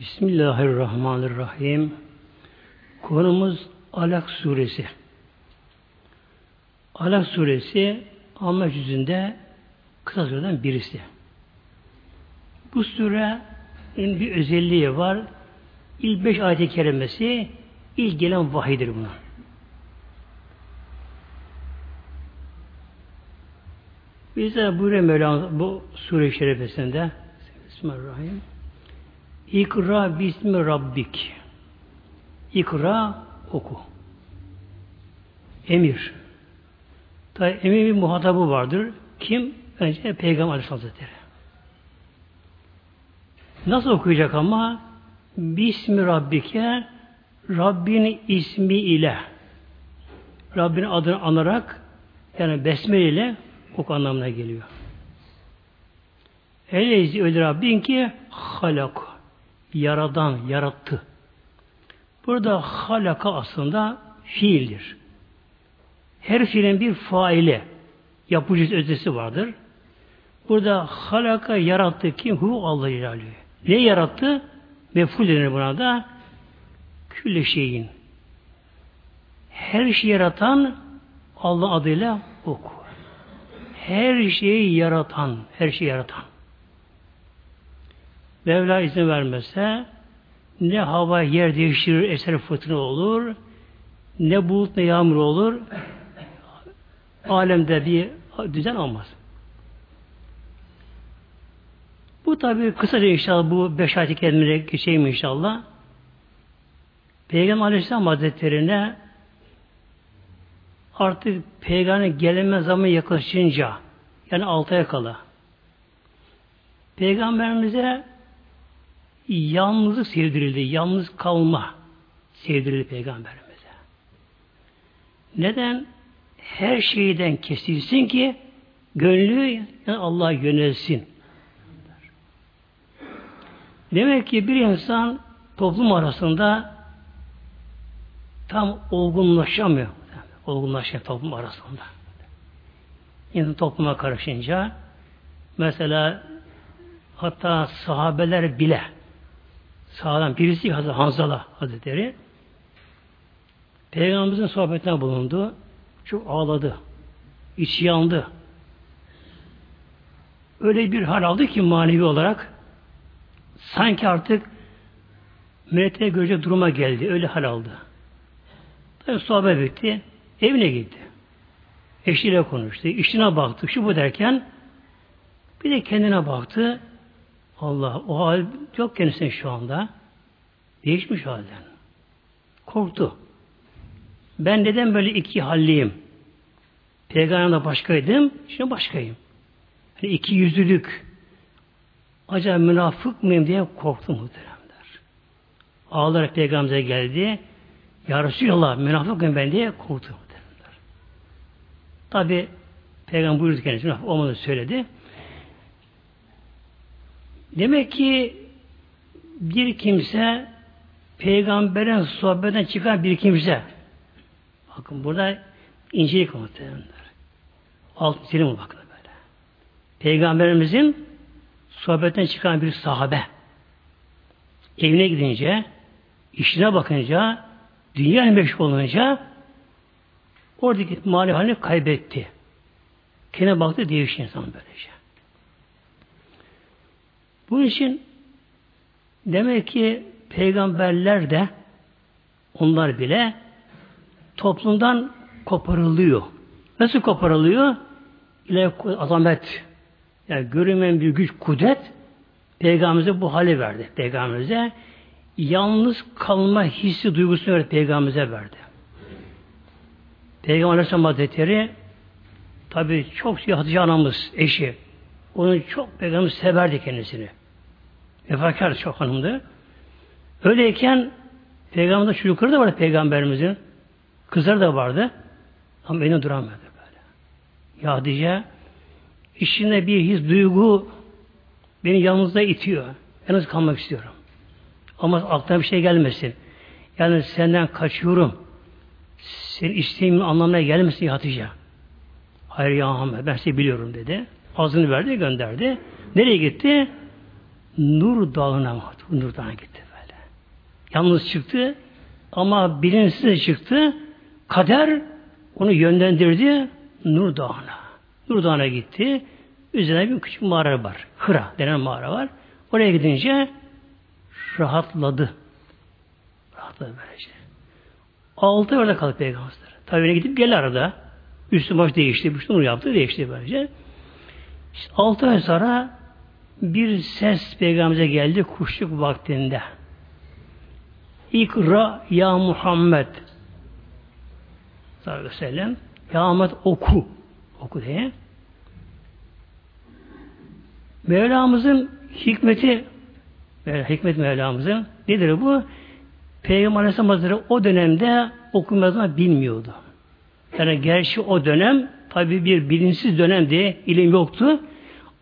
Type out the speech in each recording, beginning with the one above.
Bismillahirrahmanirrahim. Konumuz Alak suresi. Alak suresi Amma yüzünde kısa sureden birisi. Bu surenin bir özelliği var. İlk beş ayet-i kerimesi ilk gelen vahidir buna. Bize buyuruyor Mevlana bu sure-i şerifesinde Bismillahirrahmanirrahim. İkra bismi rabbik. İkra oku. Emir. Tabi emir bir muhatabı vardır. Kim? Önce Peygamber Aleyhisselatü Hazretleri. Nasıl okuyacak ama? Bismi Rabbike Rabbin ismi ile Rabbin adını anarak yani besmele ile oku anlamına geliyor. Eleyzi öyle Rabbin ki halak yaradan, yarattı. Burada halaka aslında fiildir. Her fiilin bir faile, yapıcı ötesi vardır. Burada halaka yarattı kim? Hu Allah ilerliyor. Ne yarattı? Meful denir buna da külle şeyin. Her şeyi yaratan Allah adıyla oku. Her şeyi yaratan, her şeyi yaratan. Mevla izin vermezse ne hava yer değiştirir, eser fırtına olur, ne bulut ne yağmur olur, alemde bir düzen olmaz. Bu tabi kısaca inşallah bu beş ayet-i kerimine geçeyim inşallah. Peygamber Aleyhisselam Hazretleri'ne artık peygamber geleme zamanı yaklaşınca yani altı ay kala Peygamberimize yalnızlık sevdirildi. Yalnız kalma sevdirildi Peygamberimize. Neden? Her şeyden kesilsin ki gönlü yani Allah'a yönelsin. Demek ki bir insan toplum arasında tam olgunlaşamıyor. Olgunlaşıyor toplum arasında. İnsan topluma karışınca mesela hatta sahabeler bile sağlam birisi Hazreti Hanzala Hazretleri Peygamberimizin sohbetine bulundu. Çok ağladı. İçi yandı. Öyle bir hal aldı ki manevi olarak sanki artık melekte görecek duruma geldi. Öyle hal aldı. Tabi sohbet bitti. Evine gitti. Eşiyle konuştu. İşine baktı. Şu bu derken bir de kendine baktı. Allah o hal yok kendisine şu anda. Değişmiş halden. Korktu. Ben neden böyle iki halliyim? Peygamber'de başkaydım, şimdi başkayım. Yani iki yüzlülük. Acaba münafık mıyım diye korktu muhteremler. Ağlayarak Peygamber'e geldi. Ya Resulallah münafık mıyım ben diye korktu muhteremler. Tabi Peygamber buyurdu kendisine olmadı söyledi. Demek ki bir kimse peygamberin sohbetten çıkan bir kimse bakın burada incelik muhtemelenler. Alt nitelim bakın böyle. Peygamberimizin sohbetten çıkan bir sahabe evine gidince işine bakınca dünya meşgul olunca oradaki mali kaybetti. Kendine baktı değişti insan böylece. Bunun için demek ki peygamberler de onlar bile toplumdan koparılıyor. Nasıl koparılıyor? İle azamet yani görünmeyen bir güç, kudret Peygamberimize bu hale verdi. Peygamberimize yalnız kalma hissi duygusunu verdi. Peygamberimize verdi. Peygamber Aleyhisselam Hazretleri tabi çok şey Hatice anamız, eşi. Onu çok Peygamber severdi kendisini. Vefakar çok hanımdı. Öyleyken Peygamber'de çocukları da vardı Peygamberimizin. Kızları da vardı. Ama beni duramadı böyle. Ya Hatice içinde bir his, duygu beni yalnızda itiyor. Yalnız kalmak istiyorum. Ama aklına bir şey gelmesin. Yani senden kaçıyorum. Senin isteğimin anlamına gelmesin ya Hatice. Hayır ya Ahmet ben sizi biliyorum dedi. Ağzını verdi gönderdi. Nereye gitti? Nur dağına Nur dağına gitti. Yalnız çıktı ama bilinçsiz çıktı. Kader onu yönlendirdi Nur Dağı'na. Nur Dağı'na gitti. Üzerine bir küçük mağara var. Hıra denen mağara var. Oraya gidince rahatladı. Rahatladı böylece. Altı orada kaldı peygamber. Tabi gidip gel arada. Üstü baş değişti. Nur yaptı. Değişti böylece. İşte altı ay sonra bir ses peygamberimize geldi kuşluk vaktinde. İkra ya Muhammed sallallahu aleyhi ve sellem ya Ahmet oku oku diye. Mevlamızın hikmeti hikmet Mevlamızın nedir bu? Peygamber Aleyhisselam o dönemde okumadığını bilmiyordu. Yani gerçi o dönem tabi bir bilinçsiz dönemdi, ilim yoktu.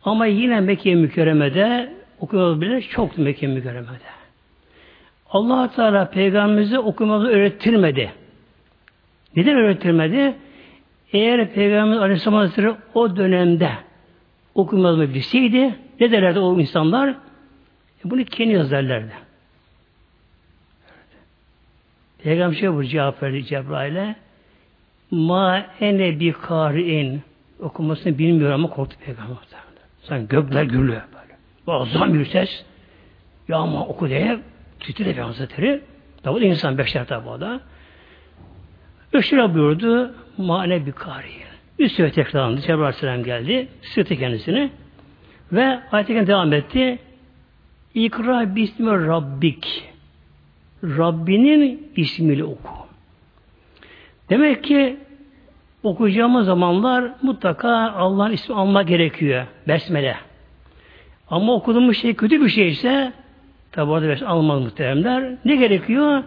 Ama yine Mekke mükerremede okumalı bile çoktu Mekke mükerremede. allah Teala peygamberimize okumalı öğrettirmedi. Neden öğrettirmedi? Eğer Peygamber Aleyhisselam Hazretleri o dönemde okumalı bilseydi ne derlerdi o insanlar? E bunu kendi yazarlardı. Peygamber şey bu cevap verdi Cebrail'e. Ma ene bi kari'in okumasını bilmiyor ama korktu Peygamber. Sen gökler gürlüyor böyle. Muazzam bir ses. Ya ama oku diye titredi Peygamber Hazretleri. Tabi insan beşer tabi o da. Öşüre buyurdu. Mane bir kari'in. Üstüne tekrarlandı. Cebrail Aleyhisselam geldi. Sırtı kendisini. Ve ayet devam etti. İkra bismi rabbik. Rabbinin ismiyle oku. Demek ki okuyacağımız zamanlar mutlaka Allah'ın ismi alma gerekiyor. Besmele. Ama okuduğumuz şey kötü bir şeyse tabi orada besmele almaz muhteremler. Ne gerekiyor?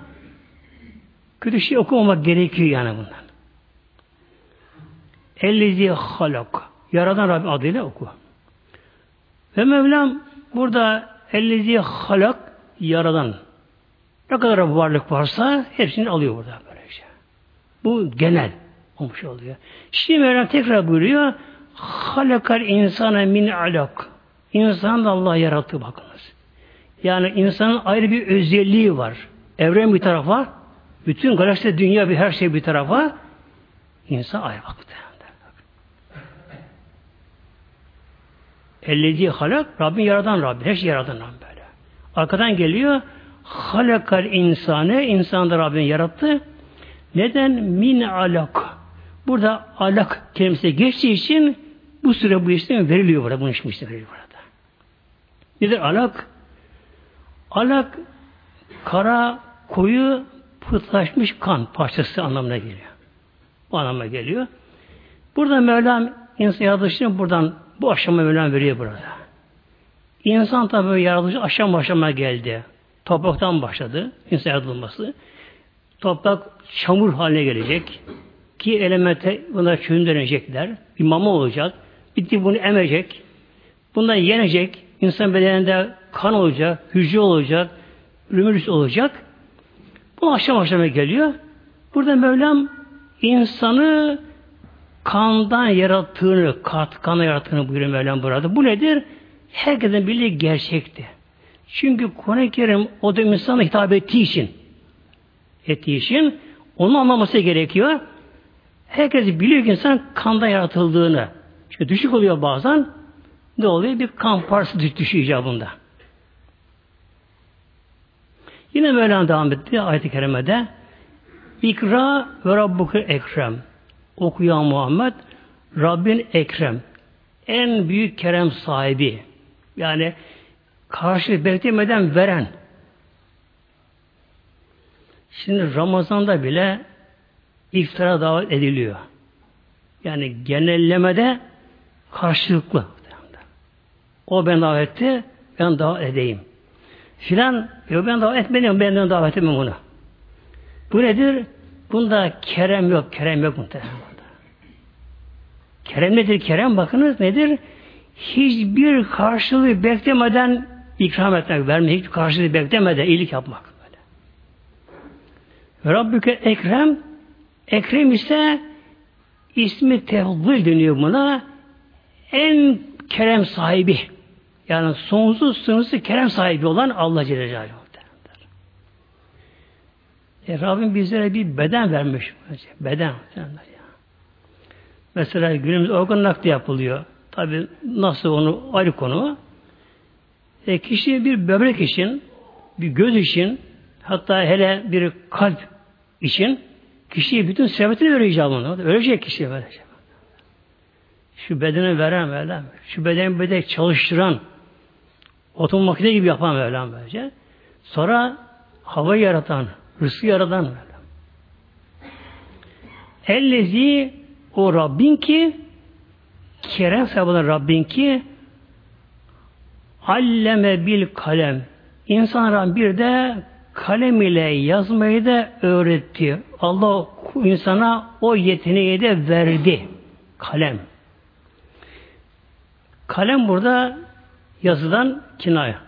Kötü şey okumamak gerekiyor yani bundan. Ellezi halak. Yaradan Rabbi adıyla oku. Ve Mevlam burada ellezi halak yaradan. Ne kadar varlık varsa hepsini alıyor burada böylece. Bu genel olmuş oluyor. Şimdi Mevlam tekrar buyuruyor halakal insana min alak. İnsan da Allah yarattı bakınız. Yani insanın ayrı bir özelliği var. Evren bir tarafa, bütün galaksi dünya bir her şey bir tarafa, insan ayrı baktı. Ellezi halak, Rabbin yaradan Rabbin. Her şey yaradan Rabbin böyle. Arkadan geliyor, halakal insanı, insan da Rabbin yarattı. Neden? Min alak. Burada alak kelimesi geçtiği için bu süre bu isim veriliyor burada. Bunun için veriliyor burada. Nedir alak? Alak kara, koyu, pıhtılaşmış kan parçası anlamına geliyor. Bu anlamına geliyor. Burada Mevlam insan yaratılışını buradan bu aşama Mevlam veriyor burada. İnsan tabi yaratılışı aşama aşama geldi. Topraktan başladı insan yaratılması. Toprak çamur haline gelecek. Ki elemente buna çöndürecekler. Bir mama olacak. Bitti bunu emecek. Bundan yenecek. İnsan bedeninde kan olacak, hücre olacak, ümürüs olacak. Bu aşama aşama geliyor. Burada Mevlam insanı kandan yarattığını, kat, kana yarattığını buyuruyor Mevlam burada. Bu nedir? Herkesin bildiği gerçekti. Çünkü Kur'an-ı Kerim o da insana hitap ettiği için ettiği için onu anlaması gerekiyor. Herkes biliyor ki insan kanda yaratıldığını. Çünkü düşük oluyor bazen. Ne oluyor? Bir kan parçası düşüyor icabında. Yine Mevlana devam etti ayet-i kerimede. İkra ve rabbuke ekrem. Okuyan Muhammed Rabbin ekrem. En büyük kerem sahibi. Yani karşı beklemeden veren. Şimdi Ramazan'da bile iftara davet ediliyor. Yani genellemede karşılıklı. O ben davet etti, ben davet edeyim. Filan, yok ben davet etmedim, ben de davet etmem onu. Bu nedir? Bunda kerem yok, kerem yok muhtemelen. Kerem nedir? Kerem bakınız nedir? Hiçbir karşılığı beklemeden ikram etmek, vermek, hiçbir karşılığı beklemeden iyilik yapmak. Böyle. Rabbüke ekrem, ekrem ise ismi tevzil deniyor buna. En kerem sahibi. Yani sonsuz sınırsız kerem sahibi olan Allah Celle Celaluhu. E, Rabbim bizlere bir beden vermiş. Beden. Mesela günümüz organ nakli yapılıyor. Tabi nasıl onu ayrı konu. E, kişi bir böbrek için, bir göz için, hatta hele bir kalp için kişiye bütün servetini verecek icabını. Ölecek kişiye verecek. Şu bedeni veren Mevlam. Şu bedeni bedeni çalıştıran otomobil makine gibi yapan Mevlam böylece. Sonra hava yaratan, rızkı yaratan Mevlam. Ellezi o Rabbin ki kerem sahibi Rabbin ki alleme bil kalem İnsanlara bir de kalem ile yazmayı da öğretti. Allah insana o yeteneği de verdi. Kalem. Kalem burada yazıdan kinaya.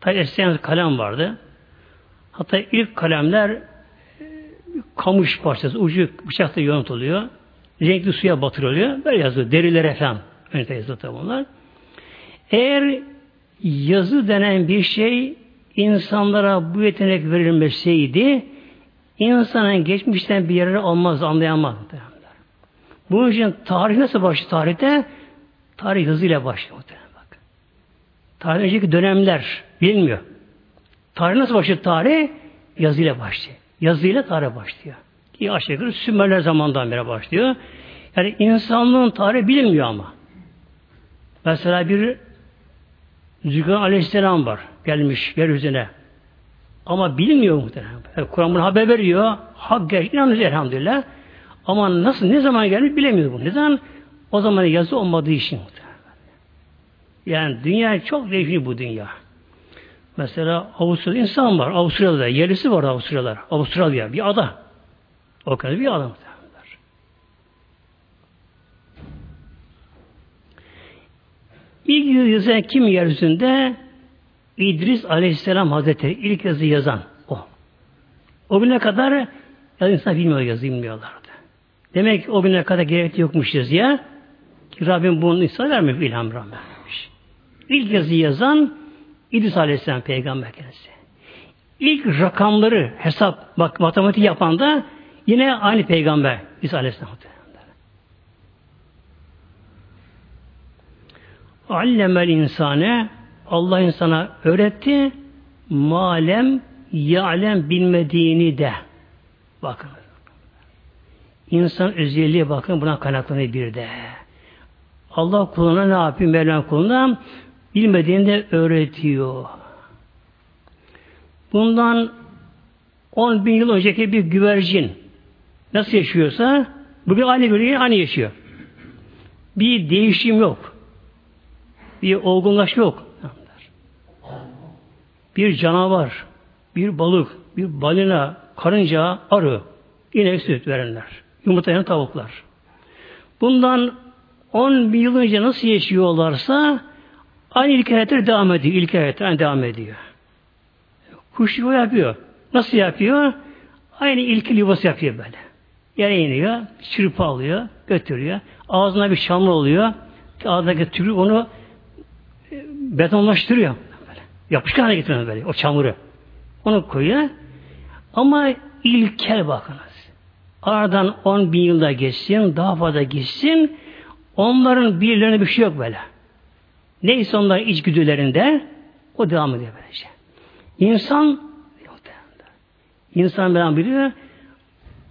Tabi eskiden kalem vardı. Hatta ilk kalemler kamış parçası, ucu bıçakta yonutuluyor. Renkli suya batırılıyor. Böyle yazıyor. Derilere falan. Önce yazıyor tabi onlar. Eğer yazı denen bir şey insanlara bu yetenek verilmeseydi insanın geçmişten bir yere olmaz, anlayamaz. Bunun için tarih nasıl başlıyor tarihte? Tarih hızıyla başlıyor. Bak. Tarih önceki dönemler bilmiyor. Tarih nasıl başlıyor? Tarih yazıyla başlıyor. Yazıyla tarih başlıyor. Ki aşağı yukarı Sümerler zamandan beri başlıyor. Yani insanlığın tarihi bilinmiyor ama. Mesela bir Zülkan Aleyhisselam var. Gelmiş yeryüzüne. Ama bilmiyor muhtemelen. Yani Kur'an bunu haber veriyor. Hak gerçek inanıyoruz elhamdülillah. Ama nasıl, ne zaman gelmiş bilemiyor bu. Neden? O zaman yazı olmadığı için. Yani dünya çok değişik bu dünya. Mesela Avustralya insan var. Avustralya'da yerlisi var Avustralyalar. Avustralya bir ada. O kadar bir ada muhtemelen. İlk yazan kim yeryüzünde? İdris Aleyhisselam Hazretleri ilk yazı yazan o. O güne kadar ya insan bilmiyor yazı bilmiyorlardı. Demek ki o güne kadar gerek yokmuş yazıya. Ki Rabbim bunu insan vermiş, ilham vermiş. İlk yazı yazan İdris Aleyhisselam peygamber kendisi. İlk rakamları hesap, bak matematik yapan da yine aynı peygamber İsa Aleyhisselam. Allemel insane Allah insana öğretti malem ya'lem bilmediğini de. Bakın. İnsan özelliği bakın buna kaynaklanıyor bir de. Allah kuluna ne yapıyor? Mevlam kuluna bilmediğini de öğretiyor. Bundan 10 bin yıl önceki bir güvercin nasıl yaşıyorsa bugün aynı bölgeye aynı yaşıyor. Bir değişim yok bir olgunlaşma yok. Bir canavar, bir balık, bir balina, karınca, arı, inek süt verenler, yumurtlayan tavuklar. Bundan 10 bin yıl önce nasıl yaşıyorlarsa aynı ilk hayatlar devam ediyor. İlk hayatlar devam ediyor. Kuş yuva yapıyor. Nasıl yapıyor? Aynı ilkil yuvası yapıyor böyle. Yere iniyor, çırpı alıyor, götürüyor. Ağzına bir şamlı oluyor. Ağzındaki tükürük onu betonlaştırıyor. Yapışkan hale getiriyor böyle o çamuru. Onu koyuyor. Ama ilkel bakınız. Aradan 10 bin yılda geçsin, daha fazla geçsin. Onların birilerine bir şey yok böyle. Neyse onlar içgüdülerinde o devam ediyor böylece. İnsan İnsan ben biliyor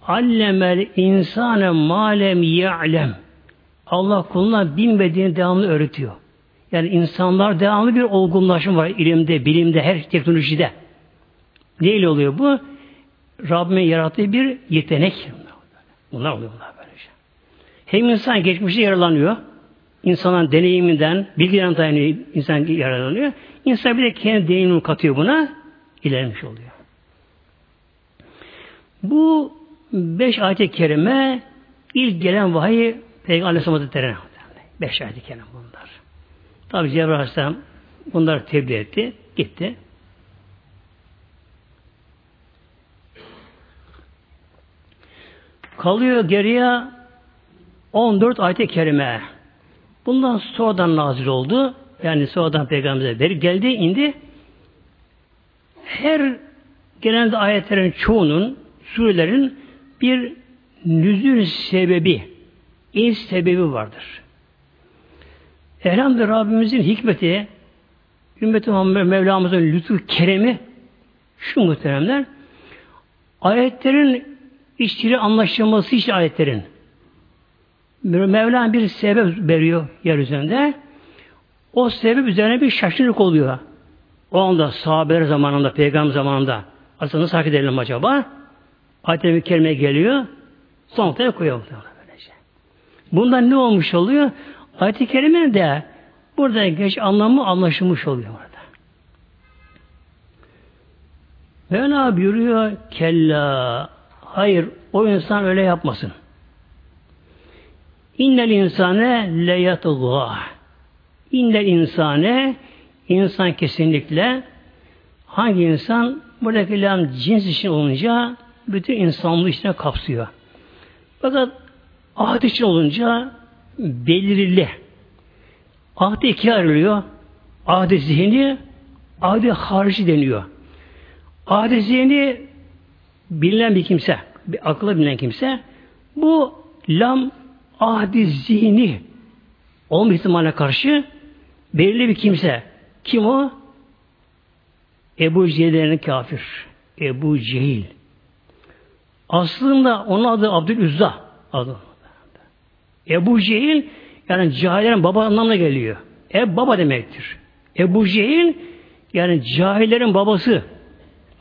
allemel insane malem ya'lem Allah kuluna bilmediğini devamlı öğretiyor. Yani insanlar devamlı bir olgunlaşma var ilimde, bilimde, her teknolojide. Neyle oluyor bu? Rabbimin yarattığı bir yetenek. Bunlar oluyor bunlar böylece. Hem insan geçmişte yaralanıyor. İnsanın deneyiminden, bilgiden dayanıyor, insan yaralanıyor. İnsan bir de kendi deneyimini katıyor buna, ilerlemiş oluyor. Bu beş ayet-i kerime ilk gelen vahiy Peygamber Aleyhisselam Hazretleri'ne. Beş ayet-i kerime bunlar. Tabi Cebrail Aleyhisselam bunları tebliğ etti. Gitti. Kalıyor geriye 14 ayet-i kerime. Bundan sonradan nazil oldu. Yani sonradan peygamberimize veri geldi, indi. Her genelde ayetlerin çoğunun, surelerin bir nüzül sebebi, in sebebi vardır. Elhamdülillah Rabbimizin hikmeti, Muhammed Mevlamızın lütfu keremi şu muhteremler ayetlerin işçili anlaşılması için ayetlerin Mevlam bir sebep veriyor yeryüzünde. O sebep üzerine bir şaşırık oluyor. O anda sahabeler zamanında, peygamber zamanında aslında nasıl hareket edelim acaba? Ayet-i Kerime geliyor. Son noktaya koyuyor. Böylece. Bundan ne olmuş oluyor? Ayet-i Kerime de burada geç anlamı anlaşılmış oluyor orada. Mevla buyuruyor kella hayır o insan öyle yapmasın. İnnel insane leyatullah. İnnel insane insan kesinlikle hangi insan buradaki lam cins için olunca bütün insanlığı içine kapsıyor. Fakat ahd için olunca belirli. Ahd ikiye ayrılıyor. Ahd zihni, ahd harici deniyor. Ahd zihni bilinen bir kimse, bir akıllı bilinen kimse bu lam ahdi zihni olma ihtimaline karşı belirli bir kimse. Kim o? Ebu Cehil'in kafir. Ebu Cehil. Aslında onun adı Abdülüzza adı. Ebu Cehil yani cahillerin baba anlamına geliyor. Ev baba demektir. Ebu Cehil yani cahillerin babası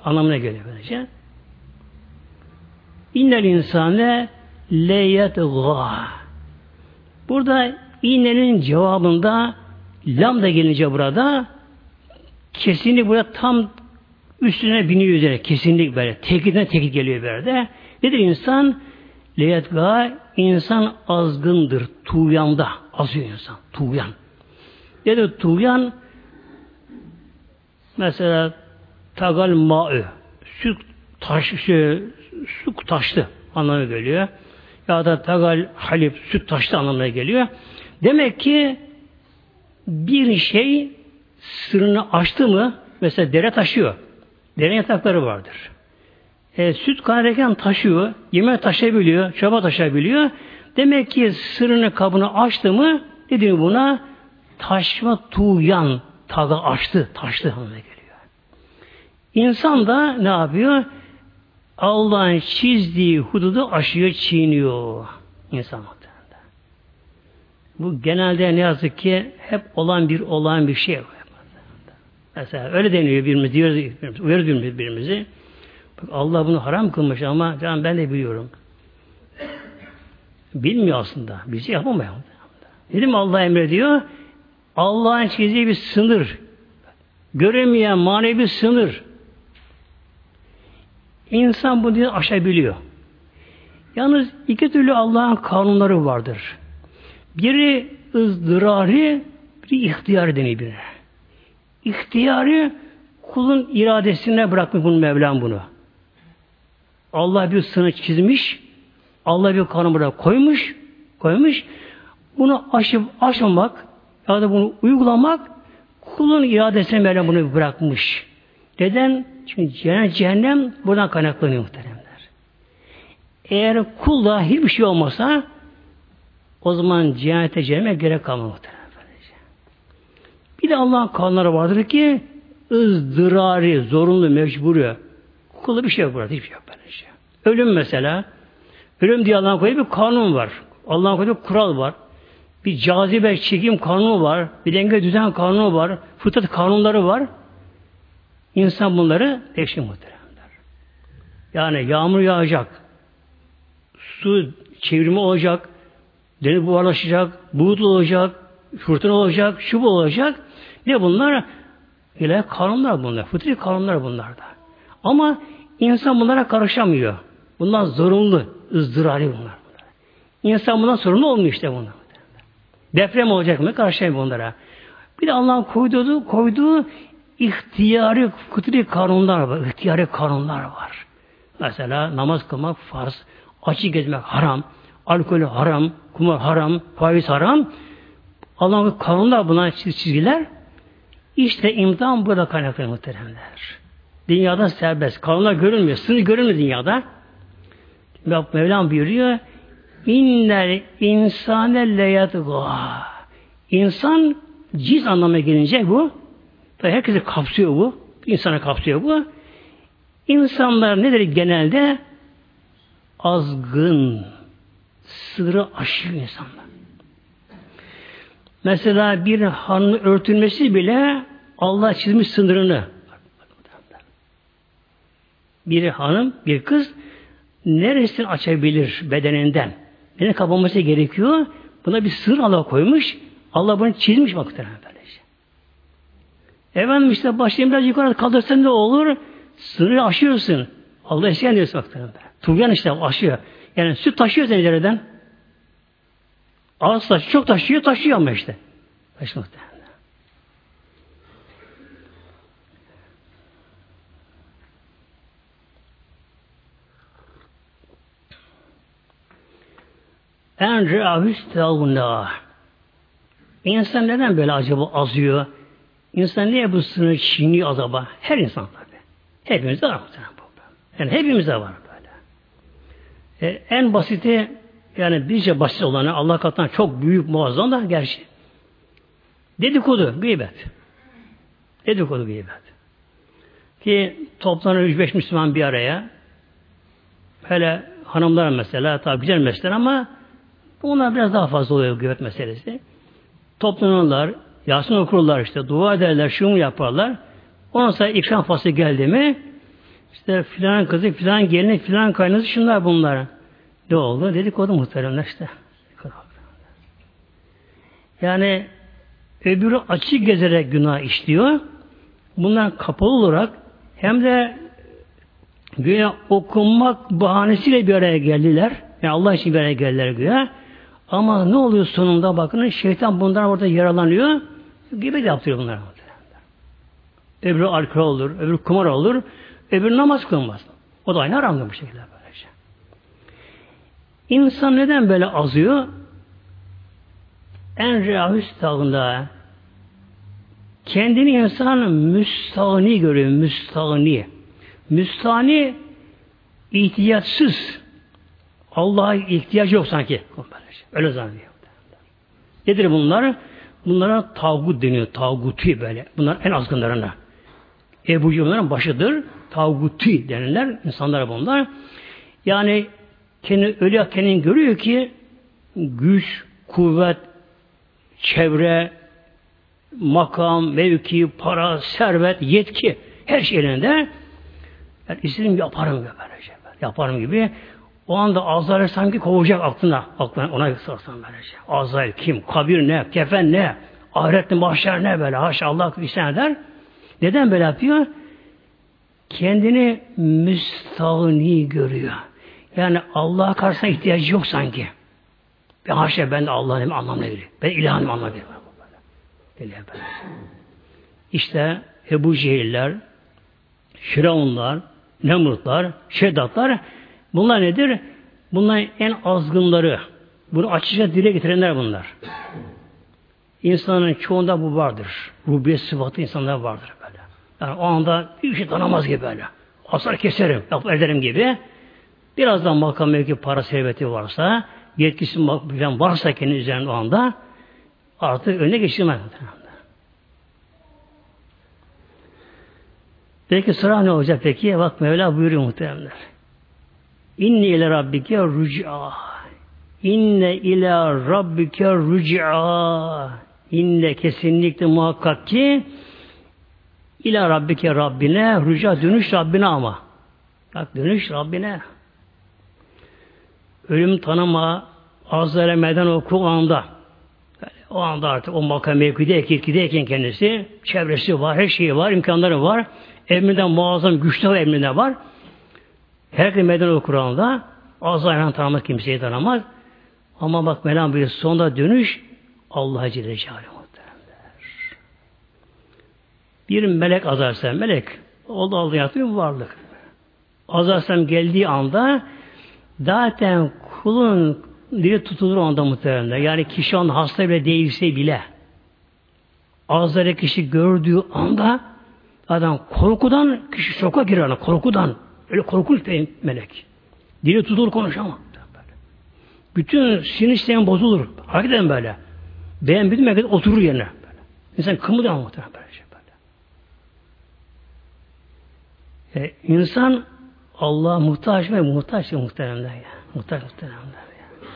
anlamına geliyor böylece. İnnel insane leyetgâ. Burada iğnenin cevabında lam da gelince burada kesinlik burada tam üstüne biniyor üzere. Kesinlik böyle. Tekidine tekit geliyor böyle. Nedir insan? Leyetga insan azgındır. Tuğyanda. Azıyor insan. Tuğyan. Nedir tuğyan? Mesela tagal ma'ı. Su taş, şey, su taştı anlamına geliyor. Ya da tagal halip, süt taştı anlamına geliyor. Demek ki bir şey sırrını açtı mı mesela dere taşıyor. Dere yatakları vardır. E, süt kaynarken taşıyor, yemek taşıyabiliyor, çaba taşıyabiliyor. Demek ki sırrını kabını açtı mı diyor buna? Taşma tuğyan taga açtı, taştı anlamına geliyor. İnsan da ne yapıyor? Allah'ın çizdiği hududu aşıyor, çiğniyor insan. Bu genelde ne yazık ki hep olan bir olan bir şey. Mesela öyle deniyor birimiz, diyoruz, birimiz, uyarız birbirimizi. Allah bunu haram kılmış ama canım ben de biliyorum. Bilmiyor aslında. Bizi şey yapamıyor. Dedim Allah emrediyor. Allah'ın çizdiği bir sınır. Göremeyen manevi sınır. İnsan bunu aşabiliyor. Yalnız iki türlü Allah'ın kanunları vardır. Biri ızdırari, biri ihtiyar birine. İhtiyarı kulun iradesine bırakmış bunu Mevlam bunu. Allah bir sınır çizmiş, Allah bir kanun burada koymuş, koymuş. Bunu aşıp aşmamak ya da bunu uygulamak kulun iradesine Mevlam bunu bırakmış. Neden? Çünkü cennet cehennem buradan kaynaklanıyor muhteremler. Eğer kulda hiçbir şey olmasa o zaman cennete cehenneme gerek kalmaz muhteremler. Bir de Allah'ın kanunları vardır ki ızdırari, zorunlu, mecburi. Kulda bir şey yok burada. Hiçbir şey yok böylece. Ölüm mesela. Ölüm diye Allah'ın koyduğu bir kanun var. Allah'ın koyduğu bir kural var. Bir cazibe, çekim kanunu var. Bir denge düzen kanunu var. Fıtrat kanunları var. İnsan bunları peşin muhteremler. Yani yağmur yağacak, su çevrimi olacak, deniz buharlaşacak, buğutlu olacak, fırtına olacak, şu olacak. Ne bunlar? İlahi kanunlar bunlar. Fıtri kanunlar bunlar da. Ama insan bunlara karışamıyor. Bunlar zorunlu, ızdırari bunlar. İnsan bundan sorumlu olmuyor işte bunlar. Deprem olacak mı? Karşılayamıyor bunlara. Bir de Allah'ın koyduğu, koyduğu ihtiyari fıtri kanunlar var. İhtiyari kanunlar var. Mesela namaz kılmak farz, açı gezmek haram, alkol haram, kumar haram, faiz haram. Allah'ın kanunlar bunlar çizgiler. İşte imtihan burada kaynaklanıyor muhteremler. Dünyada serbest. Kanunlar görünmüyor. Sınır görünmüyor dünyada. Mevlam buyuruyor. İnnel insane leyatgâ. İnsan ciz anlamına gelince bu. Tabi herkesi kapsıyor bu. İnsana kapsıyor bu. İnsanlar nedir genelde? Azgın. Sınırı aşıyor insanlar. Mesela bir hanın örtülmesi bile Allah çizmiş sınırını. Bir hanım, bir kız neresini açabilir bedeninden? Nereye kapanması gerekiyor? Buna bir sır Allah koymuş. Allah bunu çizmiş bak böylece. Efendim işte başlayayım biraz yukarı kaldırsan ne olur? Sınırı aşıyorsun. Allah eşeğen diyorsun bak Tuğyan işte aşıyor. Yani süt taşıyor tencereden. Az taşıyor, çok taşıyor, taşıyor ama işte. Taşıyor muhtemelen. En reavüstevna. İnsan neden böyle acaba azıyor? İnsan niye bu sınır çiğniyor acaba? Her insan tabi. Hepimizde var muhtemelen bu. Yani hepimizde var böyle. E, en basiti yani bizce basit olanı Allah katından çok büyük muazzam da gerçi. Dedikodu, gıybet. Dedikodu, gıybet. Ki toplanır 3-5 Müslüman bir araya hele hanımlar mesela tabi güzel mesleğler ama onlar biraz daha fazla oluyor gıybet meselesi. Toplanırlar, Yasin okurlar işte, dua ederler, şunu yaparlar. Ondan sonra ikram faslı geldi mi işte filan kızı, filan gelini, filan kaynası şunlar bunlar. Ne oldu? Dedik o da muhteremler işte. Yani öbürü açık gezerek günah işliyor. Bunlar kapalı olarak hem de güya okunmak bahanesiyle bir araya geldiler. Yani Allah için bir araya geldiler güya. Ama ne oluyor sonunda bakın şeytan bundan orada yaralanıyor. Gibi de yaptırıyor bunlar. Öbürü alkol olur, öbürü kumar olur, öbürü namaz kılmaz. O da aynı haramdır bu şekilde. İnsan neden böyle azıyor? En reahüs tağında kendini insan müstahni görüyor, müstahni. Müstahni ihtiyaçsız. Allah'a ihtiyaç yok sanki. Öyle zannediyor. Nedir bunlar? Bunlara tağut deniyor. Tağuti böyle. Bunlar en azgınlarına. Ebu Cehil'in başıdır. Tağuti denilen insanlar bunlar. Yani kendi öyle kendini görüyor ki güç, kuvvet, çevre, makam, mevki, para, servet, yetki her şey elinde. Yani istediğim yaparım böylece. Yaparım gibi. O anda Azrail sanki kovacak aklına. Aklına ona sorsan böylece. Azrail kim? Kabir ne? Kefen ne? Ahiret ne? Mahşer ne böyle? Haşa Allah isyan eder. Neden böyle yapıyor? Kendini müstahni görüyor. Yani Allah'a karşısına ihtiyacı yok sanki. Ben haşa ben de Allah'ın anlamına geliyor. Ben ilahım anlamına geliyor. İşte Ebu Cehiller, Firavunlar, Nemrutlar, Şeddatlar bunlar nedir? Bunlar en azgınları. Bunu açıkça dile getirenler bunlar. İnsanın çoğunda bu vardır. Rubiyet sıfatı insanlar vardır böyle. Yani o anda bir şey tanımaz gibi böyle. Asar keserim, yap ederim gibi. Birazdan makam mevki para serveti varsa, yetkisi falan varsa kendi üzerinde o anda artık önüne geçirmez. Peki sıra ne olacak peki? Bak Mevla buyuruyor muhteremler. İnne ile rabbike rüc'a. İnne ile rabbike rüc'a. İnne kesinlikle muhakkak ki ila rabbike Rabbine rüca dönüş Rabbine ama. Bak dönüş Rabbine. Ölüm tanıma, azlara meydan oku anda. Yani o anda artık o makam mevkideyken, kirkideyken kendisi, çevresi var, her şeyi var, imkanları var. Emrinden muazzam güçlü emrinde var. Herkes meydan okur anda azayla tanımaz, kimseyi tanımaz. Ama bak Melam bir sonunda dönüş Allah'a Celle Celaluhu Bir melek azarsa melek o da Allah yatıyor varlık. Azarsam geldiği anda zaten kulun dili tutulur anda muhtemelen. Yani kişi onun hasta bile değilse bile ağızları kişi gördüğü anda Adam korkudan kişi şoka girer. Korkudan. Öyle korkunç bir melek. Dili tutulur konuşamaz. Bütün sinir sistemi bozulur. Hakikaten böyle. Beğen bilmek oturur yerine. Böyle. İnsan kımıldar muhtemelen böyle şey böyle. E, insan Allah'a muhtaç ve muhtaç muhteremler ya. Muhtaç muhteremler ya.